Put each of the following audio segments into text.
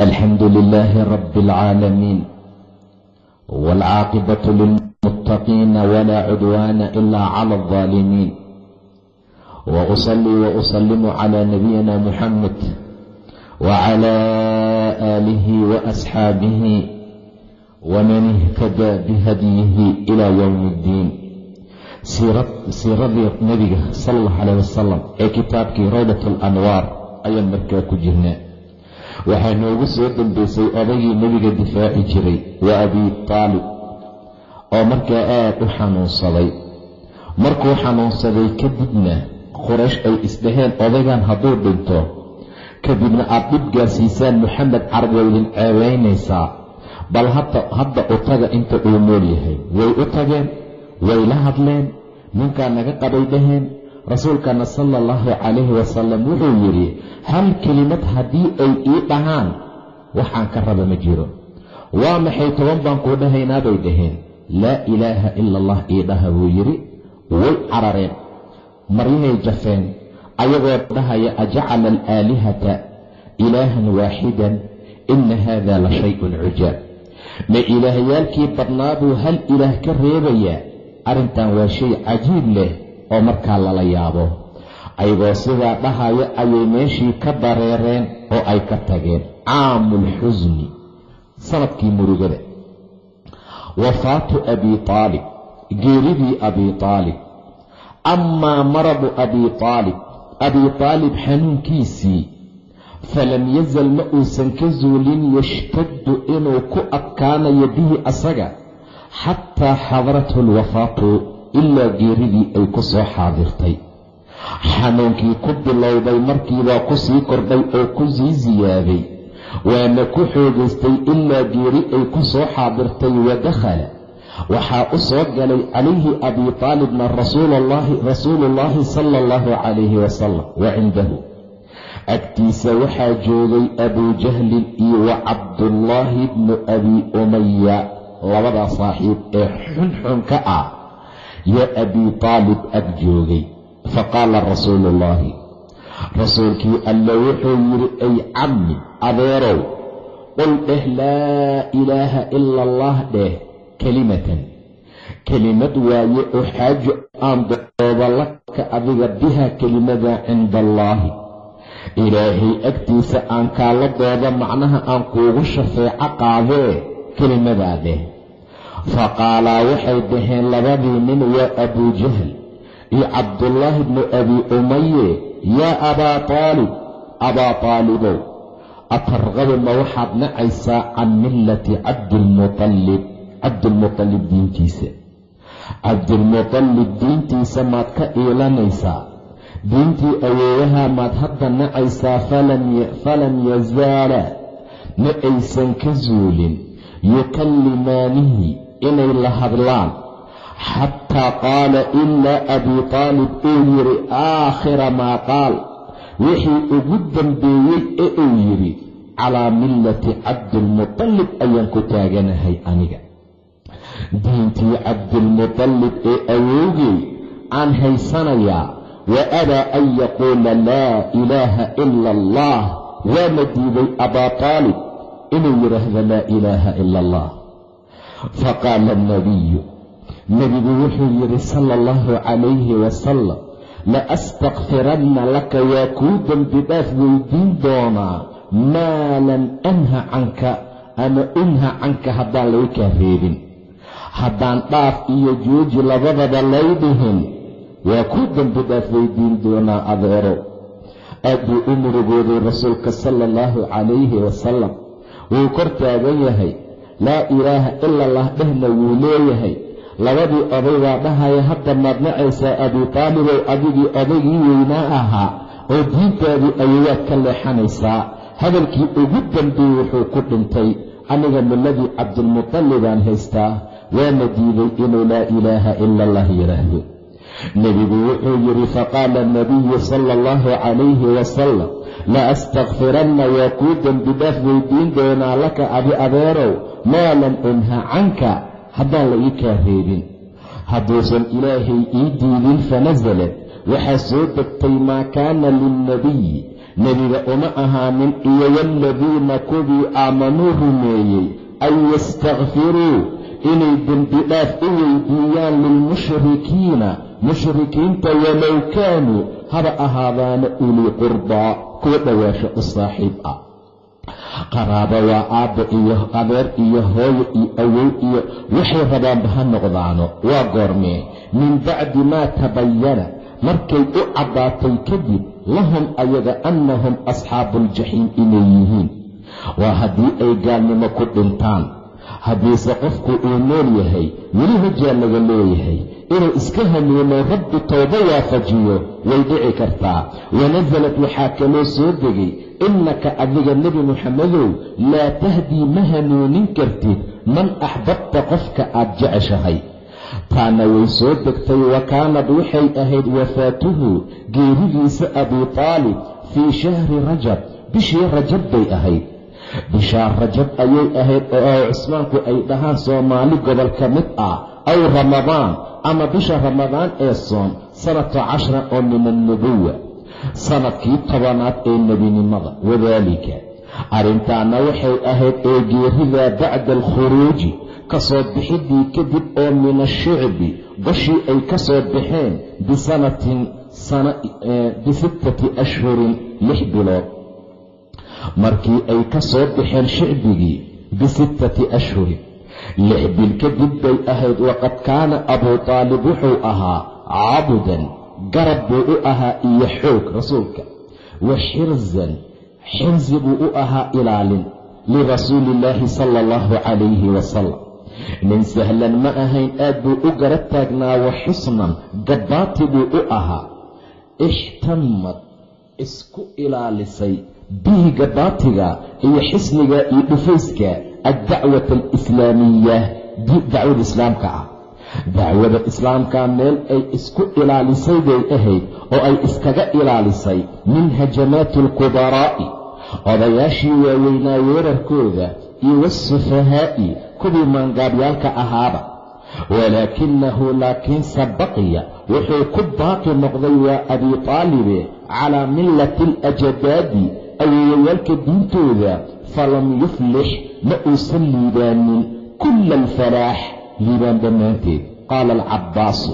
الحمد لله رب العالمين والعاقبة للمتقين ولا عدوان إلا على الظالمين وأصلي وأسلم على نبينا محمد وعلى آله وأصحابه ومن اهتدى بهديه إلى يوم الدين siiradii nebiga sala allahu caleyh wasalam ee kitaabkii rawdat alanwaar ayaan markaa ku jirnaa waxaa noogu soo dambeysay odaygii nebiga difaaci jiray waa abi taalib oo markaa aad u xanuunsaday. Markuu xanuunsaday kadibna quraysh ay isdhaheen odaygan hadduu dhinto kadibna aad dhib gaarsiisaan moxamed carab way idin ceebaynaysaa bal hadda u taga inta uu nool yahay. Way u tageen way la hadleen ninkaa naga qabay dhaheen rasuulkana sala allahu calayhi wasalam wuxuu yidhi hal kelimad haddii ay ii dhahaan waxaan ka raba ma jiro. Waa maxay toban baan kuu dhahaynaa bay dhaheen. Laa ilaaha ila allah ii dhaha buu yidhi. Way carareen maryahay jafeen ayagoo dhahaya ajacala alaalihata ilaahan waaxidan ina haada la shayun cujaab. Ma ilaahyaalkii badnaabuu hal ilaah ka reebayaa? Arrintan waa shay cajiib leh oo markaa lala yaabo. Ayagoo sidaa dhahaya ayay meeshii ka dareereen oo ay ka tageen. Caamulxusni sannadkii murugada. Wafaatu abi taalib geeridii abi taalib. Amaa maradu abi taalib abi taalib xanuunkiisii falam yazal ma uusan ka zuulin yashtaddu inuu ku adkaanayo bihi asaga xataa xadarathu alwafaatu ilaa geeridii ay ku soo xaadirtay. Xanuunkii ku bilowday markiibaa ku sii kordhay oo ku sii siyaaday waana ku xoogaystay ilaa geeri ay ku soo xaadirtay wadakhala waxaa u soo galay calayhi abi taalibna rasuuluullaahi sala allahu calayhi wasalam wa cindahu. Agtiisa waxaa joogay abuu jahlin iyo wa cabdullaahi bnu abi umaya labadaa saaxiib ee xunxunka ah yaa abii taalib ag joogay. Faqaala rasuuluullaahi rasuulkii alle wuxuu yidhi ay cammi adeerow qul dheh laa ilaaha ila allah dheh kelimatan. Kelimad waaye oo xaajo aan dooda laka adiga biha kelimada cinda allaahi ilaahay agtiisa aan kaala dooda macnaha aan kuugu shafeeco qaadee kelimadaa dheh faqaalaa waxay dhaheen labadii nin waa abuu jahl iyo cabdullaahi bnu abi umaye yaa abaa taalib abaa taalibow atarqabu ma waxaad nacaysaa can millati cabdilmutalib cabdilmutalib diintiisa? Cabdilmutalib diintiisa maad ka iilanaysaa. Diintii awoowaha maad hadda nacaysaa falam yazaala ma aysan ka zuulin yukallimaanihi inay la hadlaan. Xataa qaala ilaa abii taalib uu yidhi aakhira maa qaal. Wixii ugu dambeeyey ee uu yidhi calaa millati cabdilmutalib ayaan ku taaganahay aniga. Diintii cabdilmutalib ee awowgay aan haysanayaa wa abaa an yaquula laa ilaaha ila allah. Waana diiday abaa taalib inuu yidhaahdo laa ilaaha ila allah faqaala alnabiyu nebigu wuxuu yidhi sala allahu calayhi wasalam la astakfiranna laka waa kuu dembi dhaaf weydiin doonaa maa lam anha canka ama unha canka haddaan laga kaa reebin haddaan dhaaf iyo jooji labadaba lay dhihin waa kuu dembi dhaaf weydiin doonaa adeero aad buu u murugooday rasuulka sala allahu calayhi wasalam wuu kor taagan yahay laa ilaaha ila allah dhehna wuu leeyahay. Labadii oday baa dhahaya hadda maad nacaysaa abii taalibow adigii odaygii weynaa ahaa oo diintaadii ayawaad ka leexanaysaa. Hadalkii ugu dambeeyey wuxuu ku dhintay aniga milladii cabdilmutalibaan haystaa waana diiday inuu laa ilaaha ila allah yidhaahdo nebigu wuxuu yidhi faqaala anabiyu sala allahu calayhi wasalam la astakfiranna waa kuu dembi dhaaf weydiin doonaa laka adi adeerow maa lam unha canka haddaan la ii kaa reebin hadduusan ilaahay ii diidin fanasalad waxaa soo degtay maa kaana lilnabiyi nebiga uma ahaanin iyo waaladiina kuwii aamanuu rumeeyey an yastakfiruu inay dembi dhaaf u weydiiyaan lilmushrikiina mushrikiinta walow kaanuu haba ahaadaana ulii qurbaa. Kuwa dhowaasho u saaxiib ah qaraabo waa aabba iyo adeer iyo hooyo iyo awow iyo waxay rabaanba ha noqdaano. Waa goormee. Min bacdi maa tabayana markay u caddaatay kadib lahum ayaga annahum asxaabuuljaxiim inay yihiin. Waa haddii ay gaalnimo ku dhintaan. Haddiise qofku uu nool yahay weli hojaa laga leeyahay. Inuu iska hanuuno rabbi towbo waafajiyo. Way dhici kartaa. Wanasalad waxaa kaloo soo degay innaka adiga nebi muxammedow laa tahdii ma hanuunin kartid man axbabta qofka aad jeceshahay. Taana way soo degtay wa kaanad waxay ahayd wafaatuhu geeridiisa abii taalib fii shahri rajab bishii rajab bay ahayd. Bishaa rajab ayay ahayd oo cusmaanku ay dhahaan soomaali gobol ka mid ah aw ramadaan ama bisha ramadaan ee soon sanata cashra oo min annubuwa sannadkii tobanaad ee nebinimada wadaalika. Arrintaana waxay ahayd ee geeridaa bacda alkhuruuji ka soo bixidii kadib oo min ashicbi bashii ay ka soo baxeen bisanatin bisittati ashhurin lix bilood. Markii ay ka soo baxeen shicbigii bisittati ashhurin lix bil kadib bay ahayd waqad kaana abuu taalib wuxuu ahaa cabudan garab buu u ahaa iyo xoog rasuulka. Wa xirzan xirsi buu u ahaa ilaalin lirasuuliillaahi sala allahu calayhi wasalam nin sahlan ma ahayn aad buu u gara taagnaa wa xusnan gabbaati buu u ahaa. Ixtamad isku ilaalisay bihi gabaatiga iyo xisniga iyo dhufayska addacwata alislaamiya dacwada islaamka ah dacwada islaamka meel ay isku ilaalisay bay ahayd oo ay iskaga ilaalisay min hajamaati alkubaraa'i odayaashii waaweynaa weerarkooda iyo waasufahaa'i kuwii maangaabyaalka ahaaba. Walaakinahu laakiinse baqiya wuxuu ku baaqi noqday waa abii taalibe calaa millati alajadaadi awoowayaalka diintooda falam yuflix ma uusan liibaanin kulla alfalaax liibaan dhammaanteed qaala alcabbaasu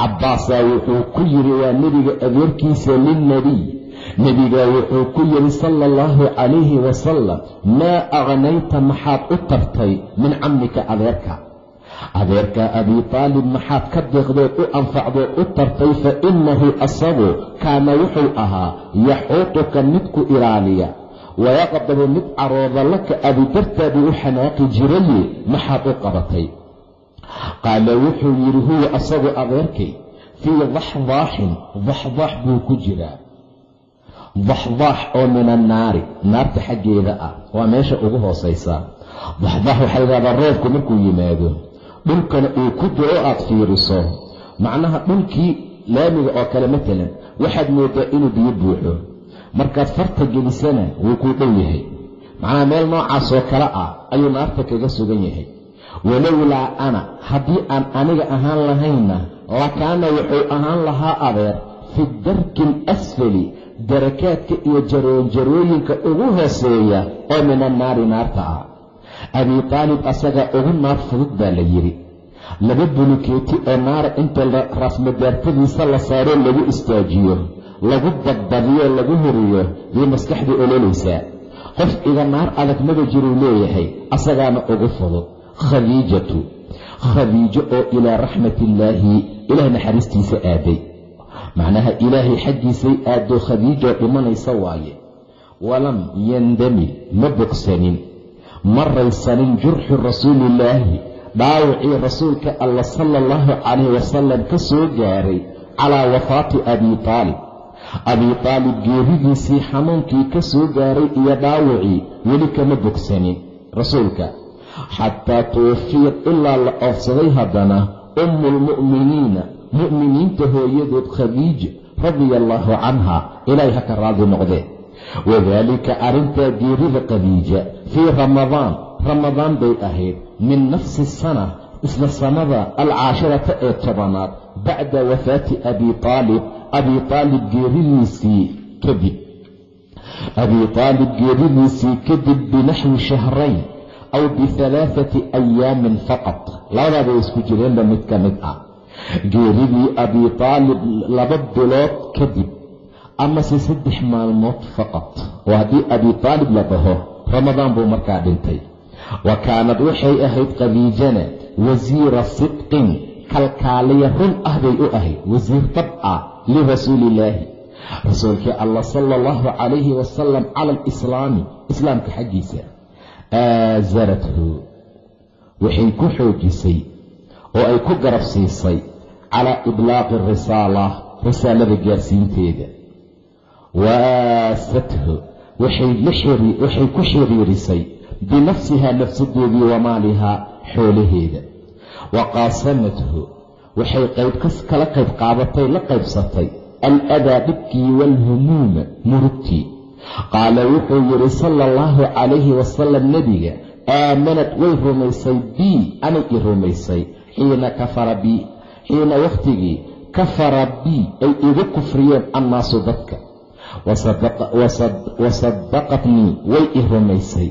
cabbaasaa wuxuu ku yidhi waa nebiga adeerkiisa lilnebiy nebigaa wuxuu ku yidhi sala allahu calayhi wasalam maa aqnayta maxaad u tartay min cammika adeerka. Adeerka abii taalib maxaad ka deeqdood u anfacdood u tartay fa innahu asagu kaana wuxuu ahaa yaxuutuka midku ilaaliya wayaqdabu mid carooda laka adi dartaaduu u xanaaqi jiraye maxaad u qabatay qaala wuxuu yidhi huwa asagu adeerkay fii daxdaaxin daxdaax buu ku jiraa. Daxdaax oo min annaari naarta xaggeeda ah waa meesha ugu hoosaysa. Daxdaax waxay dhahdaa roobku markuu yimaado dhulkana uu ku diro aad fiiriso. Macnaha dhulkii laamiga oo kale matalan waxaad moodaa inuu biyo buuxo. Markaad farta gelisana wuu kuu dhow yahay. Macnaha meel noocaasoo kale ah ayuu naarta kaga sugan yahay walowlaa ana haddii aan aniga ahaan lahaynna lakaana wuxuu ahaan lahaa adeer fi darki alasfali darakaadka iyo jaroonjarooyinka ugu hooseeya oo min annaari naarta ah. Abii taalib asaga ugu naar fudud baa la yidhi. Laba bulukeeti oo naara inta raafmadaartadiisa la saaroo lagu istaajiyo lagu badbadiyo lagu horiyo bay maskaxdii ololaysaa qof iga naar adag maba jiruu leeyahay asagaana ugu fudud khadiijatu. Khadiijo oo ilaa raxmatiillaahi ilaah naxariistiisa aaday. Macnaha ilaahay xaggiisay aadoo khadiijoo dhimanaysa waaye. Walam yandamil ma bogsanin. Ma raysanin jurxu rasuulillaahi dhaawacii rasuulka alla sala allahu calayh wasalam ka soo gaaray calaa wafaati abii taalib. Abii taalib geeridiisii xanuunkii ka soo gaaray iyo dhaawacii weli kama bogsanin. Rasuulka xataa tuwafiyad ilaa la oofsaday haddana ummu lmu'miniina mu'miniinta hooyadood khadiija radia allaahu canha ilaahay ha ka raadi noqdee wadaalika arrintaa geerida khadiija fii ramadaan ramadaan bay ahayd min nafsi sana isla sanada alcaashirata ee tobanaad bacda wafaati abi aalib abi aalib geeridiisii kadib. Abi aalib geeridiisii kadib binaxwi shahrayn aw bihalaathati ayaamin faqad labadaabay isku jireenba mid ka mid ah geeridii abi aalib laba bilood kadib amase saddex maalmood faqad oo haddii abi aalib la dhaho ramadaan buu markaa dhintay wa kaanad waxay ahayd khadiijana wasiira sidqin kalkaaliya run ah bay u ahayd wasiir dab ah lirasuuliillaahi rasuulkii allah sala allahu calayhi wasalam cala alislaami islaamka xaggiisa aasarathu waxay ku xoojisay oo ay ku garab siisay calaa iblaaqi risaala risaalada gaarsiinteeda. Waasathu waxay ku xiriirisay binafsihaa nafsadeedii wa maalihaa xoolaheeda. Wa qaasamathu waxay qayb kala qayb qaadatay la qaybsatay aladaa dhibkii waalhumuuma murugtii qaala wuxuu yidhi sala allahu calayhi wasalam nebiga aamanad way rumaysay bii anay i rumaysay. Xiina kafara bii xiina wakhtigii kafara bii ay igu kufriyeen annaasu dadka. Wasadaqatnii way i rumaysay.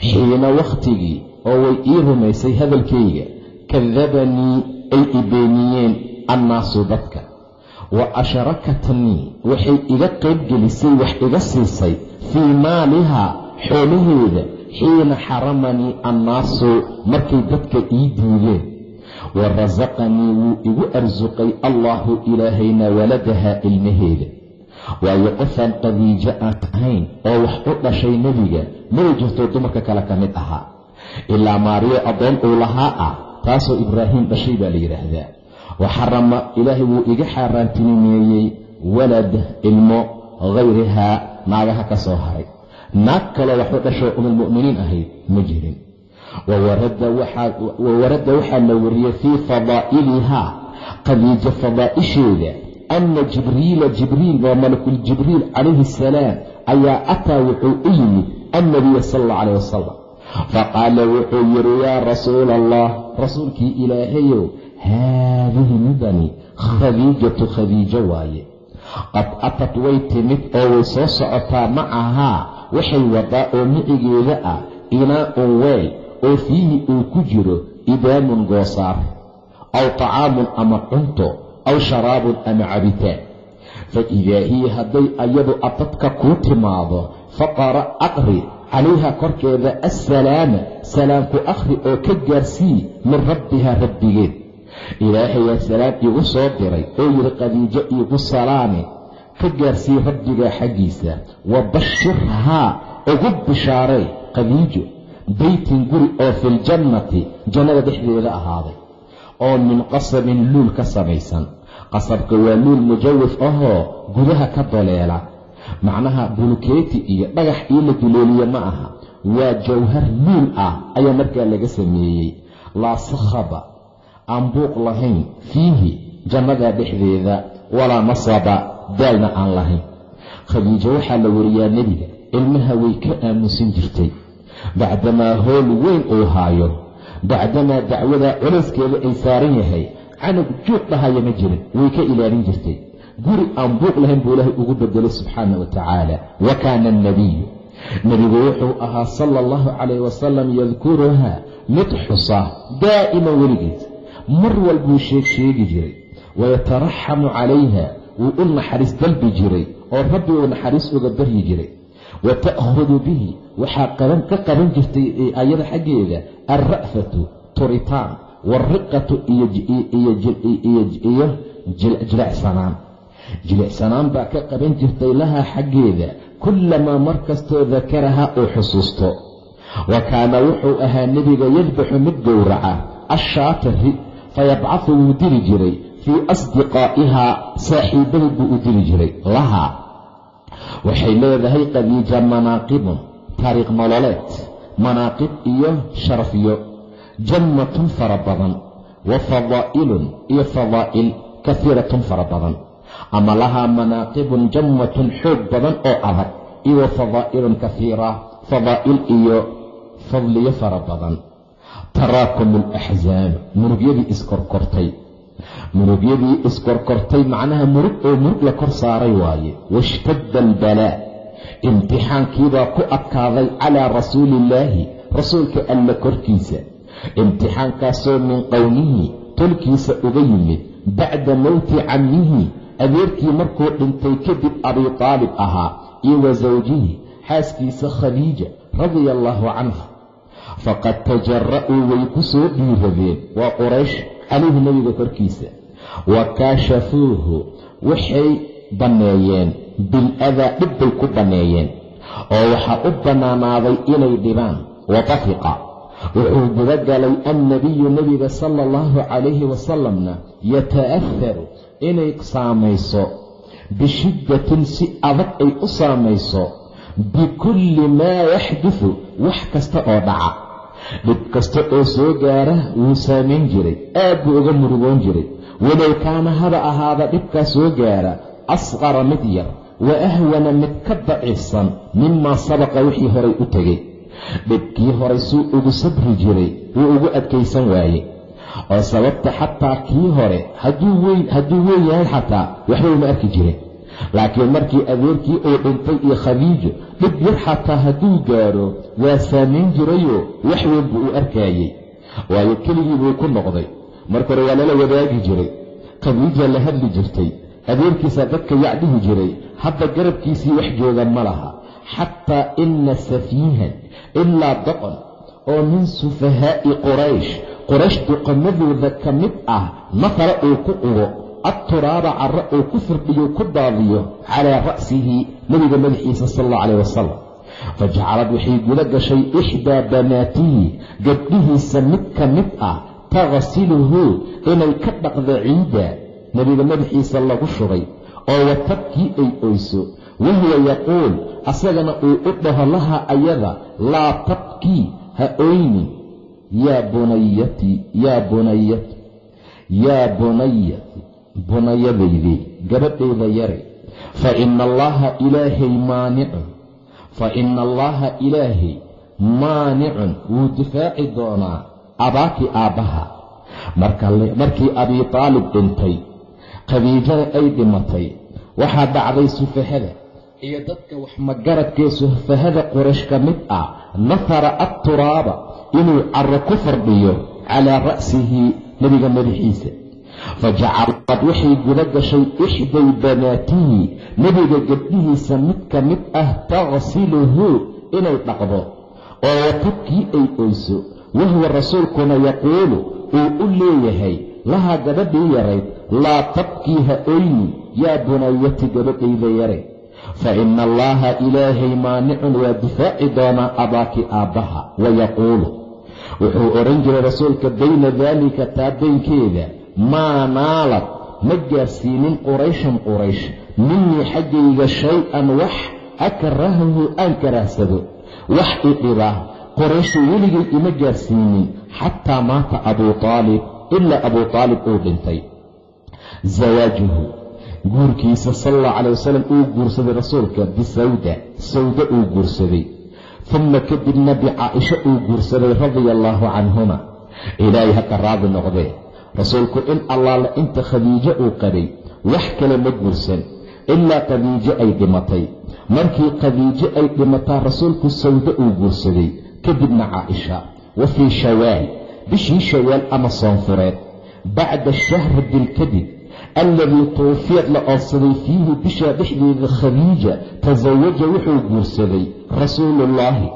Xiina wakhtigii oo way ii rumaysay hadalkayga kadabanii ay i beeniyeen annaasu dadka wa asharakatnii waxay iga qayb gelisay wax iga siisay fii maalihaa xoolaheeda xiina xaramanii annaasu markay dadka ii diideen wa rasaqanii wuu igu arsuqay allaahu ilaahayna waladahaa ilmaheeda. Waayo qofaan qadiijo aan ahayn oo wax u dhashay nebiga maba jirto dumarka kale ka mid ahaa. Ilaa maariyo addoon uu lahaa ah taasoo ibraahim dhashay baa la yidhaahdaa wa xarama ilaahay wuu iga xaaraantinimeeyey walad ilmo hayrihaa naagaha ka soo haray naag kaloo wax u dhashoo umulmu'miniin ahayd ma jirin wawarada waxaa la wariyey fii fadaa'ilihaa qadiijo fadaa'isheeda ana jibriila jibriil waa malakuljibriil calayhi asalaam ayaa ataa wuxuu u yimid annabiya sala allah calayh wasalam faqaala wuxuu yidhi yaa rasuula allah rasuulkii ilaahayow haadihi midani khadiijatu khadiijo waaye. Qad atad way timid oo way soo socotaa macahaa waxay wadaa oo micigeeda ah inaa'un weel oo fiihi uu ku jiro idaamun goosaar. Aw tacaamun ama cunto aw sharaabun ama cabitaan. Fa idaa hiya hadday ayadu atadka kuu timaado faqara aqri calayha korkeeda assalaama salaamku akhri oo ka gaarsii min rabbihaa rabbigeed ilaahayaa salaam iigu soo diray oo yidhi qadiijo iigu salaame ka gaarsii rabbigaa xaggiisa wa bashirhaa ugu bishaaray qadiijo beytin guri oo filjannati jannada dhexdeeda ahaaday oo min qasabin luul ka samaysan. Qasabka waa luul mujawif ahoo gudaha ka doleela macnaha bulukeeti iyo dhagax ii la duleeliye ma aha. Waa jawhar luul ah ayaa markaa laga sameeyey. Laa sakhaba aan buuq lahayn fiihi jannadaa dhexdeeda walaa nasaba daalna aan lahayn. Khadiijo waxaa la wariyaa nebiga ilmaha way ka aamusin jirtay. Bacdamaa hool weyn uu haayo bacdamaa dacwadaa culayskeeda ay saaran yahay canug juuq dhahaya ma jirin way ka ilaalin jirtay. Guri aan buuq lahayn buu ilaahay ugu bedelay subxaana wa tacaala. Wa kaana alnabiyu nebigu wuxuu ahaa sala allahu calayh wasalam yadkuruhaa mid xusa daa'iman weligeed mar walbuu sheeg sheegi jiray. Wayataraxamu calayha wuu u naxariis dalbi jiray oo rabbi uu naxariis uga baryi jiray. Wa ta'khudu bihi waxaa ka qaban jirtay ayada xaggeeda alra'fatu turitaan waalriqatu iyo jilicsanaan jilicsanaan baa ka qaban jirtay lahaa xaggeeda kullamaa mar kastoo dakarahaa uu xusuusto. Wa kaana wuxuu ahaa nebiga yadbaxu mid gowraca ashaata fayabcahu wuu diri jiray fii asdiqaa'ihaa saaxiibadeed buu u diri jiray lahaa waxay leedahay qadiija manaaqibun taariikh nololeed manaaqib iyo sharafyo jannatun fara badan wa fadaa'ilun iyo fadaa'il kahiiratun fara badan ama lahaa manaaqibun jannatun xoog badan oo adag iyo wa fadaa'ilun kahiira fadaa'il iyo fadliyo fara badan taraakum alaxzaanu murugyadii iskorkortay. Murugyadii iskorkortay macnaha murug oo murug la kor saaray waaye. Washtadda albalaa imtixaankiibaa ku adkaaday calaa rasuuliillaahi rasuulka alla korkiisa. Imtixaankaasoo min qowmihi tolkiisa uga yimid. Bacda mowti cammihi adeerkii markuu dhintay kadib abii taalib ahaa iyo wa sawjihi xaaskiisa khadiija radia allaahu canha faqad tajara'uu way ku soo dhiiradeen waa quraysh calayhi nebiga korkiisa. Wa kaashafuuhu waxay banneeyeen biladaa dhib bay ku banneeyeen oo waxaa u bannaanaaday inay dhibaan. Wa tafiqa wuxuu gudagalay annabiyu nebiga sala allahu calayhi wasalamna yata'aharu inay saamayso bishiddatin si adag ay u saamayso bikulli maa yaxdufu wax kasta oo dhaca dhib kasta oo soo gaara wuu saamayn jiray. Aad buu uga murugoon jiray. Walow kaana haba ahaada dhibkaa soo gaara asqara mid yar wa ahwana mid ka daciifsan mimaa sabaqa wixii horay u tegey. Dhibkii horay suu ugu sabri jiray wuu ugu adkaysan waaye oo sababta xataa kii hore hadduu weyn yahay xataa waxba uma arki jirin. Laakiin markii adeerkii uu dhintay iyo khadiijo dhib yar xataa hadduu gaaro waa saamayn jirayoo wax weyn buu u arkaayey. Waayo keligii buu ku noqday. Marka hore waa lala wadaagi jiray. Khadiija la hadli jirtay. Adeerkiisaa dadka yacdhihi jiray. Hadda garabkiisii wax jooga ma laha. Xataa ina safiihan ilaa doqon oo min sufahaa'i quraysh. Quraysh duqamadooda ka mid ah nafara uu ku qubo atturaaba carra uu ku firdhiyo ku daadiyo calaa ra'sihi nebiga madaxiisa sal alla calayh wasalam fajacalad waxay guda gashay ixdaa banaatihi gabdhihiisa mid ka mid ah taqsiluhu inay ka dhaqdo ciidda nebiga madaxiisa lagu shubay oo watabkii ay oyso. Wahuwa yaquul asagana uu u dhaho laha ayada laa tabkii ha oynin yaa bunayati yaa bunayati yaa bunayati bunayadaydii gabadhayda yare. Fa ina allaha ilaahay maanicun fa ina allaha ilaahay maanicun wuu difaaci doonaa abaakii aabbaha markii abii taalib dhintay khadiijada ay dhimatay waxaa dhacday sufahada. Iyo dadka wax magaradkee sufahada quraysh ka mid ah nafara atturaaba inuu carro ku fardhiyo calaa ra'sihi nebiga madaxiisa fajacalad waxay guda gashay ixday banaatihi nebiga gabdhihiisa mid ka mid ah taqsiluhu inay dhaqdo oo watabkii ay oyso wahuwa rasuulkuna yaquulu uu u leeyahay lahaa gabadhii yarayd laa tabkii ha oyni yaa bunayati gabadhayda yare fa ina allaha ilaahay maanicun waa difaaci doonaa abaaki aabbaha wayaquulu wuxuu odhan jiray rasuulka bayna daalika taabaynkeeda maa naalad. Ma gaarsiinin qurayshan quraysh. Minii xaggayga shay-an wax akrahahu aan karahsado wax idhiba qurayshu weligay ima gaarsiinin xataa maata abuu taalib ilaa abuu taalib uu dhintay. Zawaajuhu guurkiisa sala allahu calay wasalam uu guursaday rasuulka bisawda sawda uu guursaday. Uma kadibna bicaaisha uu guursaday radia allaahu canhuma. Ilaahay haka raadi noqdee rasuulku in allaala inta khadiijo uu qabay wax kale ma guursan ilaa khadiijo ay dhimatay. Markii khadiijo ay dhimataa rasuulku sawda uu guursaday kadibna caaisha wa fii shawaal bishii shawaal ama soonfureed bacda shahri dilkadib alladii tuufiyad la oodsaday fiihi bishaa dhexdeeda khadiija tasawaja wuxuu guursaday rasuuluullaahi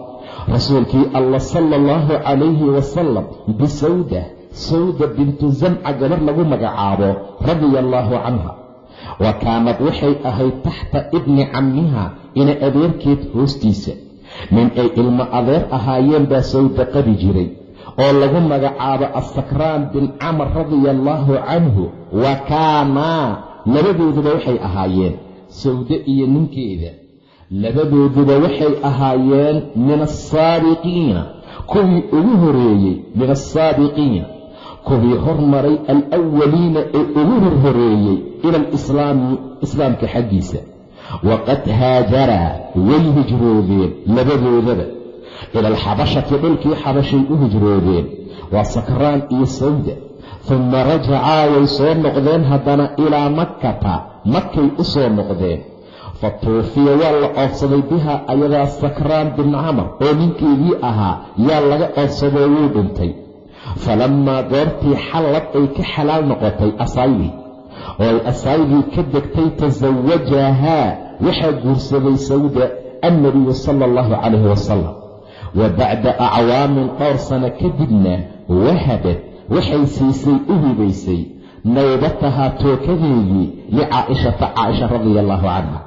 rasuulkii allah sala allahu calayhi wasalam bisawda sawda bintu zamca gabar lagu magacaabo radia allaahu canha wa kaanad waxay ahayd taxta ibni cammiha ina adeerkeed hoostiisa nin ay ilmo adeer ahaayeen baa sawda qabi jiray oo lagu magacaabo asakraan bin camar radia allaahu canhu wa kaanaa labadooduba waxay ahaayeen sawde iyo ninkeeda labadooduba waxay ahaayeen min asaabiqiina kuwii ugu horeeyey min asaabiqiina kuwii hormaray alawaliina ee ugu horhoreeyey ila alislaami islaamka xaggiisa. Waqad haajaraa way hijroodeen labadoodaba. Ila alxabashati dhulkii xabashay u hijroodeen. Waa sakraan iyo sawda. Uma rajacaa way soo noqdeen haddana ilaa makkata. Makay u soo noqdeen. Fa tuufiya waa la oodsaday biha ayadaa sakraan bin camar oo ninkeedii ahaa yaa laga oodsadoo wuu dhintay falammaa goortii xallad ay ka xalaal noqotay asaydii oo ay asaydii ka degtay tasawajahaa waxaa guursaday sawda annabiyu sala allahu calayhi wasalam wa bacda acwaamin dhowr sano kadibna wahabad waxay siisay u hibaysay nawbatahaa tookadeedii licaa'ishata caaisha radia allaahu canha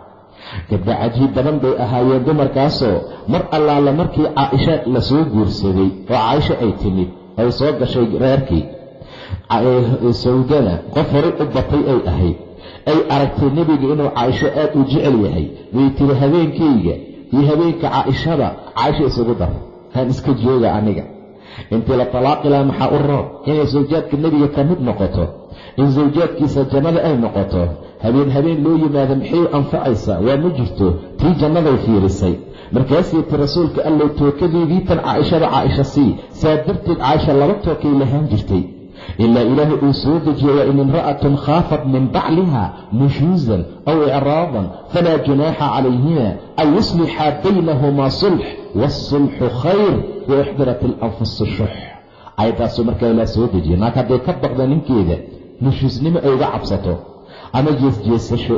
gabdha cajiib badan bay ahaayeen dumarkaasoo mar allaale markii caaisha la soo guursaday oo caaisha ay timid ay soo gashay reerkii. Sawdana qof horay u batay ay ahayd. Ay aragtay nebiga inuu caaisho aad u jecel yahay. Way tiri habeenkayga iyo habeenka caaishada caaisha isugu dar. Haan iska jooga aniga. Intii la talaaqi laha maxaa u roob inay sawjaadka nebiga ka mid noqoto. In sawjaadkiisa jannada ay noqoto. Habeen habeen loo yimaado maxay u anfacaysaa? Waa ma jirto? Tii jannaday fiirisay markaasay ti rasuulka allow tookadeedii tan caaishada caaisha sii. Saa darteed caaisha laba tookay lahaan jirtay. Ilaa ilaahay uu soo dejiye wa in imra'atun khaafat min bacliha nushuusan aw icraadan falaa junaaxa calayhima an yuslixaa baynahumaa sulx waasulxu khayr wa ixdirat ilanfusu shux ayaddaasuu markaa ilaa soo dejiye naag hadday ka baqda ninkeeda nushuusnimo ay uga cabsato ama jeesjeesasho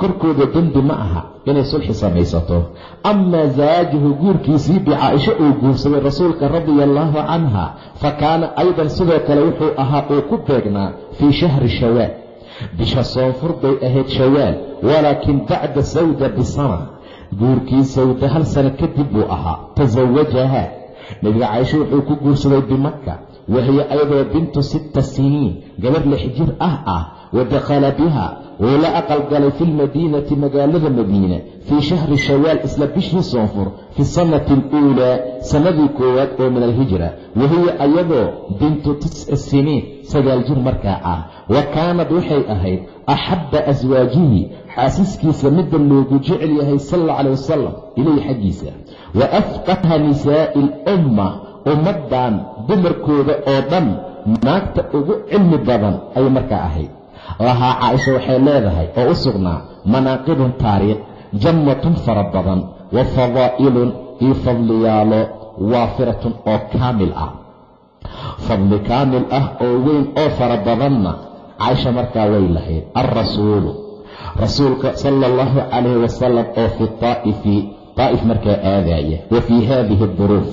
korkooda dembi ma aha inay sulxi samaysato. Amaa zawaajuhu guurkiisii bicaaisho uu guursaday rasuulka radia allaahu canha fa kaana aydan sidoo kale wuxuu ahaa uu ku beegnaa fii shahri shawaal. Bisha soonfur bay ahayd shawaal walaakin bacda sawda bisana. Guurkii sawda hal sano kadib buu ahaa tasawajaha nebiga caaisho wuxuu ku guursaday bimaka wahiya ayadoo bintu sitta siniin gabar lix jir ah ah wa dakhala biha wuu la aqalgalay fi lmadiinati magaalada madiina fii shahri shawaal isla bishii soonfur fi sanati aluulaa sannadii koowaad oo min alhijra wahiya ayadoo bintu tisci siniin sagaal jir markaa ah wa kaanad waxay ahayd axabba aswaajihi xaasiskiisa midda loogu jecel yahay sal alla calay wasalam ilayhi xaggiisa wa afqaha nisaa'i alumma ummaddan dumarkooda oo dhan naagta ugu cilmi badan ayay markaa ahayd lahaa caaisha waxay leedahay oo u sugnaa manaaqibun taariikh jannatun fara badan wa fadaa'ilun iyo fadliyaalo waafiratun oo kaamil ah. Fadli kaamil ah oo weyn oo fara badanna caaisha markaa way lahayd alrasuulu rasuulka sala allahu calayhi wasalam oo fi taa'ifi taa'if markaa aadaaya wa fii haadihi duruuf.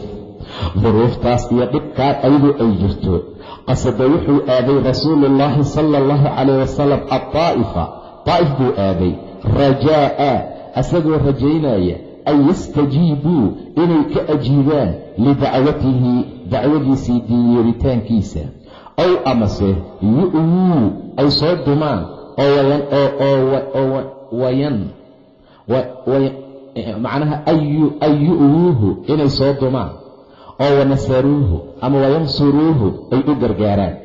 Duruuftaas iyo dhibkaan ayadoo ay jirto qasada wuxuu aaday rasuuluullaahi sala allahu calayh wasalam adaa'ifa daa'if buu aaday. Rajaa'a. Asagoo rajaynaya an yastajiibuu inay ka ajiibaan lidacwatihi dacwadiisii diyeeritaankiisa ow amase yu'wuu ay soo dumaan oo macnaha an yu'wuuhu inay soo dumaan oo wanasaruuhu ama wayansuruuhu ay u gargaaraan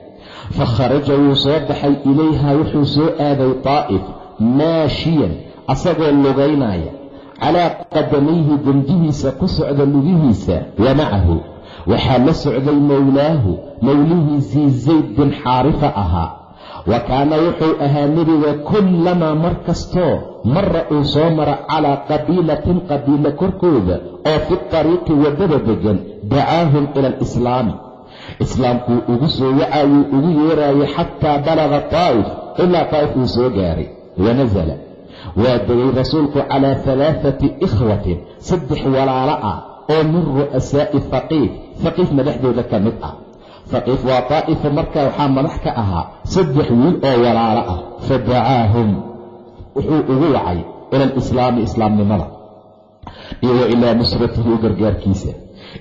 fakharaja wuu soo baxay ilayha wuxuu soo aaday taa'if maashiyan asagoo lugaynaya calaa qadamayhi demjihiisa ku socda lugihiisa wa macahu waxaa la socday mowlaahu mowlihiisii zayd bin xaarifa ahaa wa kaana wuxuu ahaa nebiga kullamaa mar kastoo mara uu soo mara calaa qabiilatin qabiilo korkooda oo fi tariiqi waddada degan dacaahum ila alislaami islaamkuu ugu soo wacayuu ugu yeeraayay xataa balaga taa'if ilaa taa'if uu soo gaaray wanasala waa degay rasuulku calaa halaathati ikhwatin saddex walaalo ah oo min ru'asaa'i faqiif faqiif madaxdooda ka mid ah faqiif waa taa'ifa markaa waxaa madax ka ahaa saddex wiil oo walaalo ah fa dacaahum wuxuu ugu wacay ila alislaami islaamnimada iyo ilaa nusratihi u gargaarkiisa.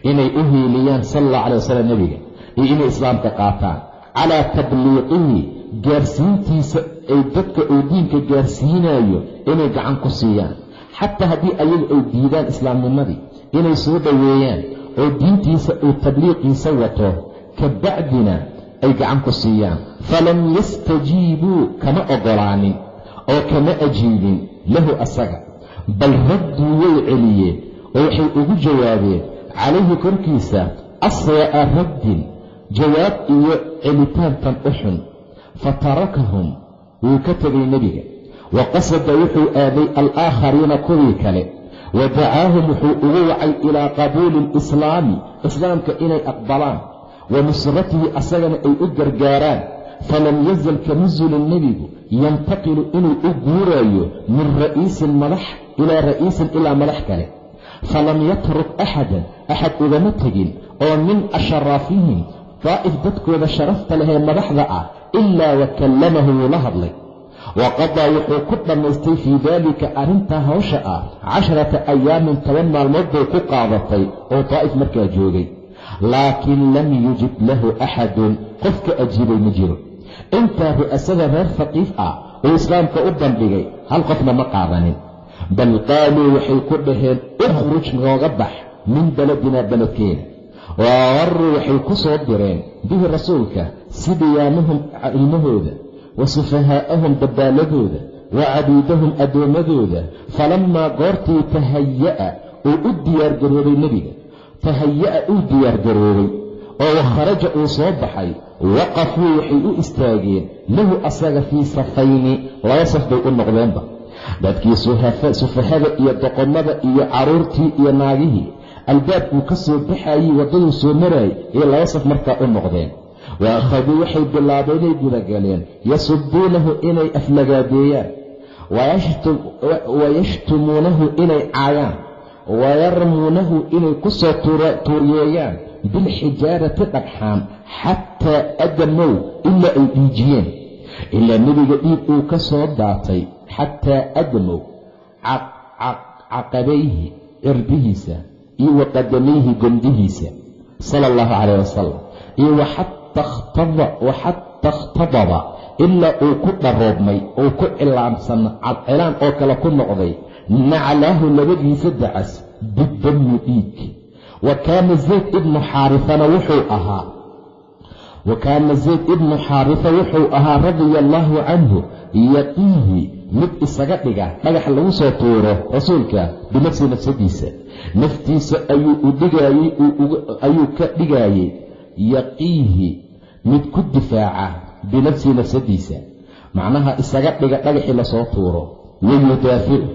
Inay u hiiliyaan sala allah calay wasalam nebiga iyo inay islaamka qaataan. Calaa tabliiqihi gaarsiintiisa ay dadka uu diinka gaarsiinayo inay gacan ku siiyaan. Xataa haddii ayagu ay diidaan islaamnimadii inay soo dhoweeyaan oo diintiisa uu tabliiqiisa wato ka bacdina ay gacan ku siiyaan. Falam yastajiibuu kama oggolaanin oo kama ajiibin lahu asaga. Bal radduu way celiyeen oo waxay ugu jawaabeen calayhi korkiisa aswa'a raddin. Jawaab iyo celitaantan u xun. Fa tarakahum wuu ka tegay nebiga. Wa qasada wuxuu aaday alaakhariina kuwii kale. Wa dacaahum wuxuu ugu wacay ilaa qabuuli alislaami islaamka inay aqbalaan wa asagana ay u gargaaraan falam yazal kama zulin nebigu yantaqilu inuu u guuraayo min ra'iisin madax ilaa ra'iisin ilaa madax kale. Falam yatruk axadan axad ugama tegin oo min asharaafihim daa'if dadkooda sharafta lehee madaxda ah ilaa wa kallamahu wuu la hadlay. Wa qadaa wuxuu ku dhammaystay fii daalika arrintaa hawsha ah casharata ayaamin toban maalmood bay ku qaadatay oo daa'if markaa joogay laakiin lam yujib lahu axadun qof ka ajiibay ma jiro. Intaa ru'asada reer faqiif ah uu islaamka u bandhigay hal qofna ma qaadanin. Bal qaaluu waxay ku dhaheen ukhruj nooga bax min beledinaa beledkeena waagaruu waxay ku soo direen bihi rasuulka sibiyaanahum ilmahooda wa sufahaa'ahum dabbaaladooda wa cabiidahum addoommadooda falammaa goortii tahaya'a uu u diyaargaroobay nebiga tahaya'a uu diyaargaroobay oo wakharaja uu soo baxay. waqafuu waxay u istaageen. lahu asaga fii safayni laba saf bay u noqdeenba dadkii sufahada iyo doqonnada iyo carruurtii iyo naagihii albaabkuu ka soo baxayey waddaduu soo maraayay ee laba saf markaa u noqdeen wa akhaduu waxay bilaabeen inay gudagaleen yasubuunahu inay aflagaadeeyaan wayashtumuunahu inay caayaan wayarmuunahu inay ku soo tuuriyeeyaan bilxijaarati dhagxaan xataa adamow ilaa ay dhiijiyeen ilaa nebiga dhiig uu ka soo daatay xataa adamow caqabayhi cirbihiisa iyo wa qadamayhi gondihiisa sala allahu calayh wasalam iyo waxata ikhtadaba ilaa uu ku dharoobmay uu ku cilaamsan cilaan oo kale ku noqday naclaahu labadiisa dacas bidami dhiig wa kaana zayd ibnu xaarifana wuxuu ahaa wa kaana zayd ibnu xaarifa wuxuu ahaa radia allaahu canhu yaqiihi mid isaga dhiga dhagax lagu soo tuuro rasuulka binafsi nafsadiisa naftiisa ayuu u dhigaayey ayuu ka dhigaayey yaqiihi mid ku difaaca binafsi nafsadiisa macnaha isaga dhiga dhagaxii la soo tuuro wayudaaficu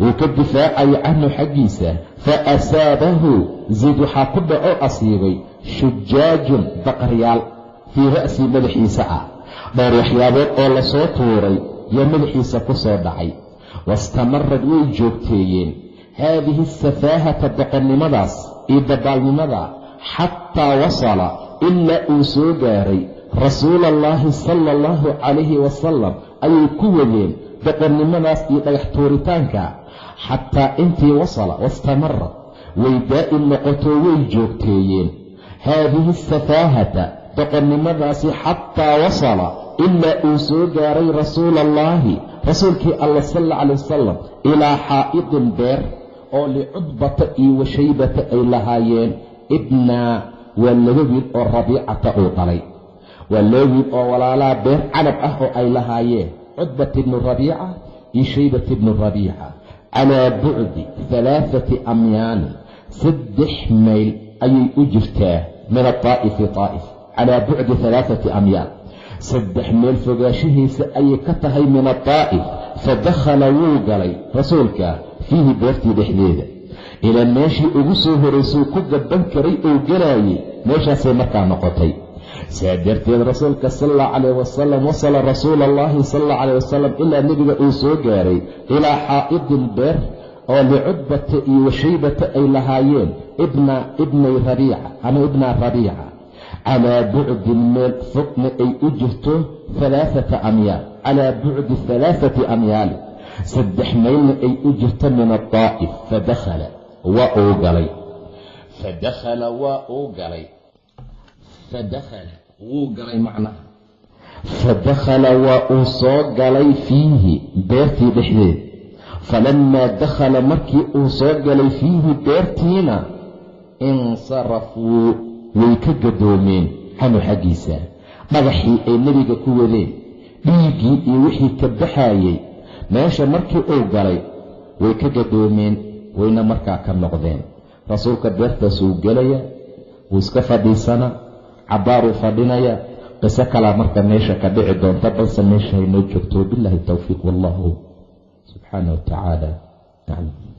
wuu ka difaacaya canhu xaggiisa. Fa asaabahu zayd waxaa ku dhacoo asiibay shujaajun baqaryaal fii ra'sii madaxiisa ah. Dhowr waxyaabood oo la soo tuuray yaa madaxiisa ku soo dhacay. Wastamarad way joogteeyeen. Haadihi asafaahata doqonnimadaas iyo dabaalnimada xataa wasala ilaa uu soo gaaray. Rasuula allaahi sala allahu calayhi wasalam ayay ku wadeen doqonnimadaas iyo dhagax tuuritaanka xataa intii wasala wastamara way daa'im noqotoo way joogteeyeen. Haadihi asafaahata doqonnimadaasi xataa wasala ilaa uu soo gaaray rasuula allaahi rasuulkii alla sal alla wasalam ilaa xaa'idin beer oo licudbata iyo washaybata ay lahaayeen. Ibnaa waa laba wiil oo rabiicata uu dhalay. Waa laba wiil oo walaalaa beer canab ah oo ay lahaayeen. Cudbat ibnu rabiica iyo shaybat ibnu rabiica calaa bucdi halaathati amyaalin saddex mayl ayay u jirtaa min ataa'ifi taa'if calaa bucdi halaathati amyaal saddex meel fogaashihiisa ayay ka tahay min ataa'if fa dakhala wuu galay rasuulka fiihi beertii dhexdeeda ilaa meeshii ugu soo horaysuu ku gaban karay oo gelaayay meeshaasay markaa noqotay saa darteed rasuulka sal allahu calayh wasalam wasala rasuula allahi sal allahu calayh wasalam ilaa nebiga uu soo gaaray ilaa xaa'idin beer oo licudbata iyo washaybata ay lahaayeen ibna ibnay rabiica ama ibnaa rabiica. Calaa bucdin meel fogna ay u jirto halaaata amyaal calaa bucdi halaathati amyaali saddex maylna ay u jirto min ataa'if fadakhala waa uu galay. Fadakhala waa uu galay. Fadakhala wuu galay macnaha. Fadakhala waa uu soo galay fiihi beertii dhexdeed. Falammaa dakhala markii uu soo galay fiihi beertiina insarafuu way ka gadoomeen xanu xaggiisa. Dhagaxii ay nebiga ku wadeen dhiiggii iyo wixii ka baxaayey meesha markii uu galay way ka gadoomeen wayna markaa ka noqdeen. Rasuulka beertaas uu gelaya wuu iska fadhiisana cabbaaruu fadhinaya qiso kalaa marka meesha ka dhici doonta balse meesha haynoo joogto wabilaahi towfiiq wallahu subxaana wa aclam